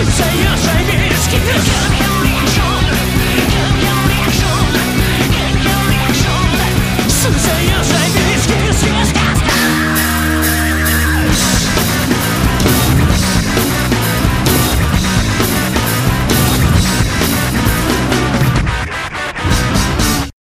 Some say